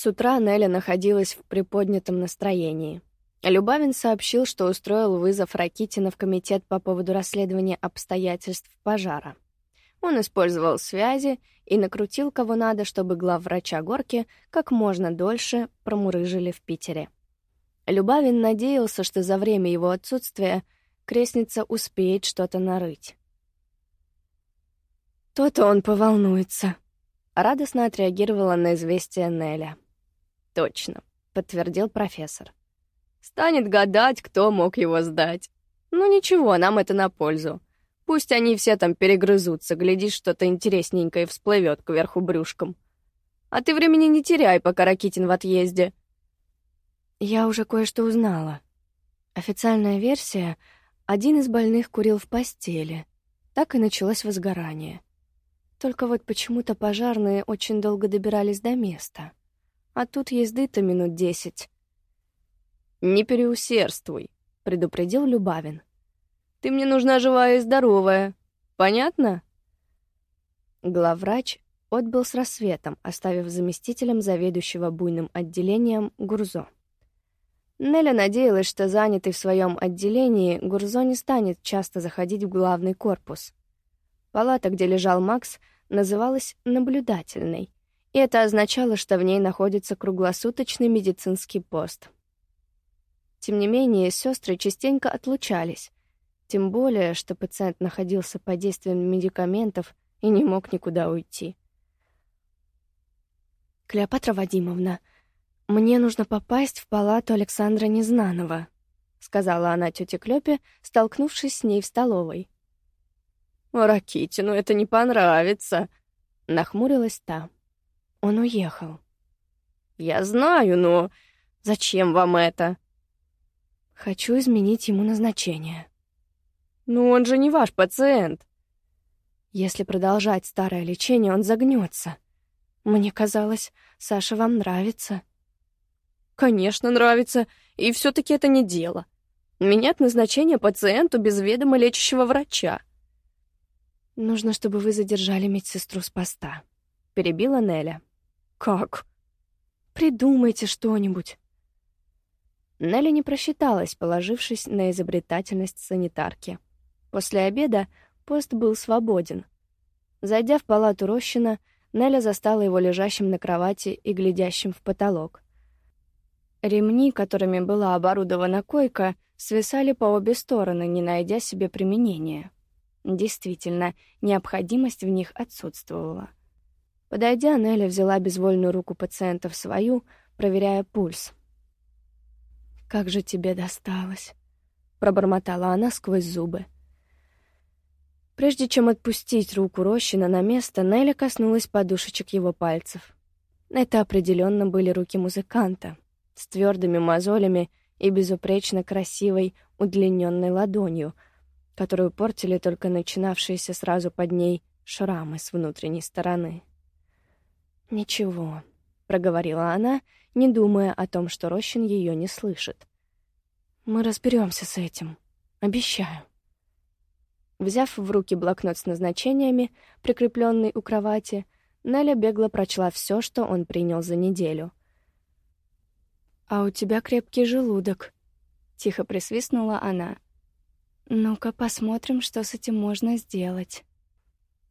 С утра Неля находилась в приподнятом настроении. Любавин сообщил, что устроил вызов Ракитина в комитет по поводу расследования обстоятельств пожара. Он использовал связи и накрутил кого надо, чтобы главврача Горки как можно дольше промурыжили в Питере. Любавин надеялся, что за время его отсутствия крестница успеет что-то нарыть. «То-то он поволнуется», — радостно отреагировала на известие Неля. «Точно», — подтвердил профессор. «Станет гадать, кто мог его сдать. Ну ничего, нам это на пользу. Пусть они все там перегрызутся, глядишь, что-то интересненькое всплывет кверху брюшком. А ты времени не теряй, пока Ракитин в отъезде». Я уже кое-что узнала. Официальная версия — один из больных курил в постели. Так и началось возгорание. Только вот почему-то пожарные очень долго добирались до места. А тут езды-то минут десять. «Не переусердствуй», — предупредил Любавин. «Ты мне нужна живая и здоровая. Понятно?» Главврач отбыл с рассветом, оставив заместителем заведующего буйным отделением Гурзо. Неля надеялась, что занятый в своем отделении Гурзо не станет часто заходить в главный корпус. Палата, где лежал Макс, называлась «наблюдательной», и это означало, что в ней находится круглосуточный медицинский пост. Тем не менее, сестры частенько отлучались, тем более, что пациент находился под действием медикаментов и не мог никуда уйти. «Клеопатра Вадимовна», «Мне нужно попасть в палату Александра Незнанова», — сказала она тете Клёпе, столкнувшись с ней в столовой. «Ракитину это не понравится», — нахмурилась та. Он уехал. «Я знаю, но зачем вам это?» «Хочу изменить ему назначение». «Но он же не ваш пациент». «Если продолжать старое лечение, он загнется. Мне казалось, Саша вам нравится». Конечно, нравится, и все-таки это не дело. Менять назначение пациенту без ведома лечащего врача. Нужно, чтобы вы задержали медсестру с поста, перебила Неля. Как? Придумайте что-нибудь. Нелли не просчиталась, положившись на изобретательность санитарки. После обеда пост был свободен. Зайдя в палату Рощина, Неля застала его лежащим на кровати и глядящим в потолок. Ремни, которыми была оборудована койка, свисали по обе стороны, не найдя себе применения. Действительно, необходимость в них отсутствовала. Подойдя, Нелли взяла безвольную руку пациента в свою, проверяя пульс. «Как же тебе досталось?» — пробормотала она сквозь зубы. Прежде чем отпустить руку Рощина на место, Нелли коснулась подушечек его пальцев. Это определенно были руки музыканта — с твердыми мозолями и безупречно красивой удлиненной ладонью, которую портили только начинавшиеся сразу под ней шрамы с внутренней стороны. «Ничего», — проговорила она, не думая о том, что Рощин ее не слышит. «Мы разберемся с этим. Обещаю». Взяв в руки блокнот с назначениями, прикрепленный у кровати, Неля бегло прочла все, что он принял за неделю. «А у тебя крепкий желудок», — тихо присвистнула она. «Ну-ка посмотрим, что с этим можно сделать».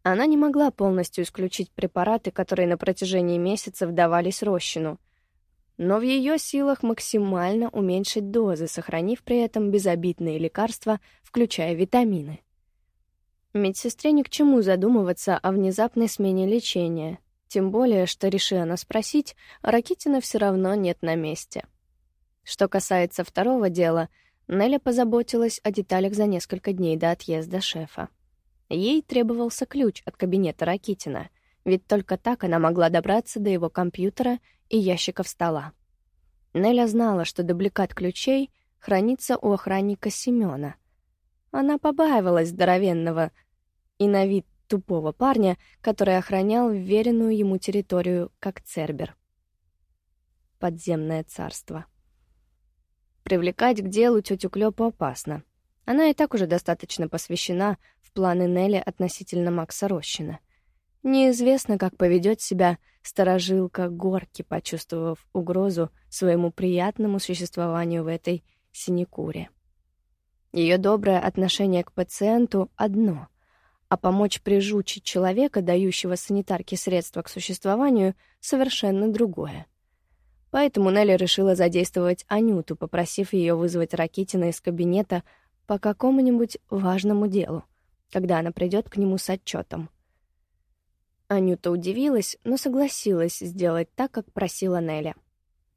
Она не могла полностью исключить препараты, которые на протяжении месяцев давались Рощину, но в ее силах максимально уменьшить дозы, сохранив при этом безобидные лекарства, включая витамины. Медсестре ни к чему задумываться о внезапной смене лечения — тем более, что, реши она спросить, Ракитина все равно нет на месте. Что касается второго дела, Неля позаботилась о деталях за несколько дней до отъезда шефа. Ей требовался ключ от кабинета Ракитина, ведь только так она могла добраться до его компьютера и ящиков стола. Неля знала, что дубликат ключей хранится у охранника Семёна. Она побаивалась здоровенного и на вид тупого парня, который охранял вверенную ему территорию, как Цербер. Подземное царство. Привлекать к делу тетю Клёпу опасно. Она и так уже достаточно посвящена в планы Нелли относительно Макса Рощина. Неизвестно, как поведет себя сторожилка горки, почувствовав угрозу своему приятному существованию в этой синекуре. Ее доброе отношение к пациенту — одно, а помочь прижучить человека, дающего санитарке средства к существованию, — совершенно другое. Поэтому Нелли решила задействовать Анюту, попросив ее вызвать Ракитина из кабинета по какому-нибудь важному делу, когда она придет к нему с отчетом. Анюта удивилась, но согласилась сделать так, как просила Неля.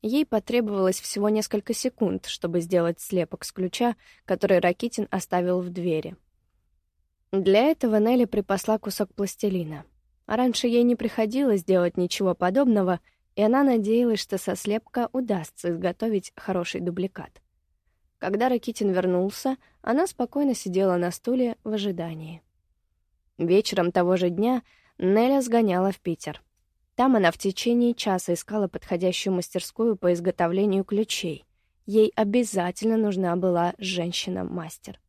Ей потребовалось всего несколько секунд, чтобы сделать слепок с ключа, который Ракитин оставил в двери. Для этого Нелли припасла кусок пластилина. Раньше ей не приходилось делать ничего подобного, и она надеялась, что со слепка удастся изготовить хороший дубликат. Когда Ракитин вернулся, она спокойно сидела на стуле в ожидании. Вечером того же дня — Неля сгоняла в Питер. Там она в течение часа искала подходящую мастерскую по изготовлению ключей. Ей обязательно нужна была женщина-мастер.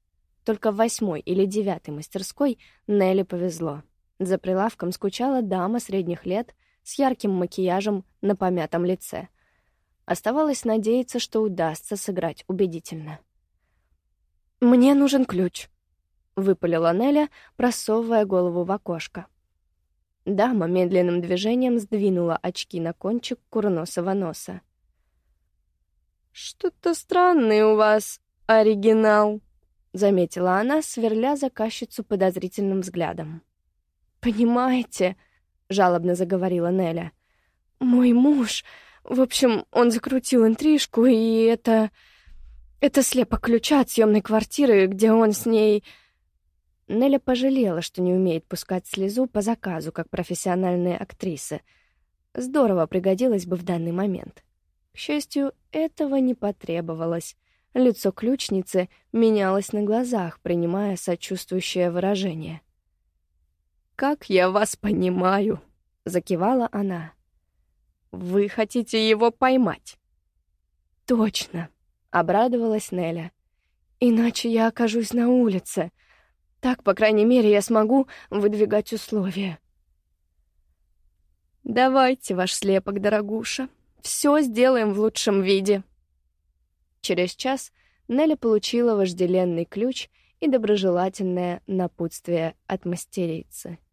Только в восьмой или девятой мастерской Нелли повезло. За прилавком скучала дама средних лет с ярким макияжем на помятом лице. Оставалось надеяться, что удастся сыграть убедительно. «Мне нужен ключ», — выпалила Неля, просовывая голову в окошко. Дама медленным движением сдвинула очки на кончик курносого носа. «Что-то странный у вас оригинал», — заметила она, сверля заказчицу подозрительным взглядом. «Понимаете», — жалобно заговорила Неля, — «мой муж, в общем, он закрутил интрижку, и это... это слепок ключа от съемной квартиры, где он с ней...» Неля пожалела, что не умеет пускать слезу по заказу, как профессиональная актриса. Здорово пригодилась бы в данный момент. К счастью, этого не потребовалось. Лицо ключницы менялось на глазах, принимая сочувствующее выражение. «Как я вас понимаю!» — закивала она. «Вы хотите его поймать?» «Точно!» — обрадовалась Неля. «Иначе я окажусь на улице. Так, по крайней мере, я смогу выдвигать условия. «Давайте ваш слепок, дорогуша. Все сделаем в лучшем виде». Через час Нелли получила вожделенный ключ и доброжелательное напутствие от мастерицы —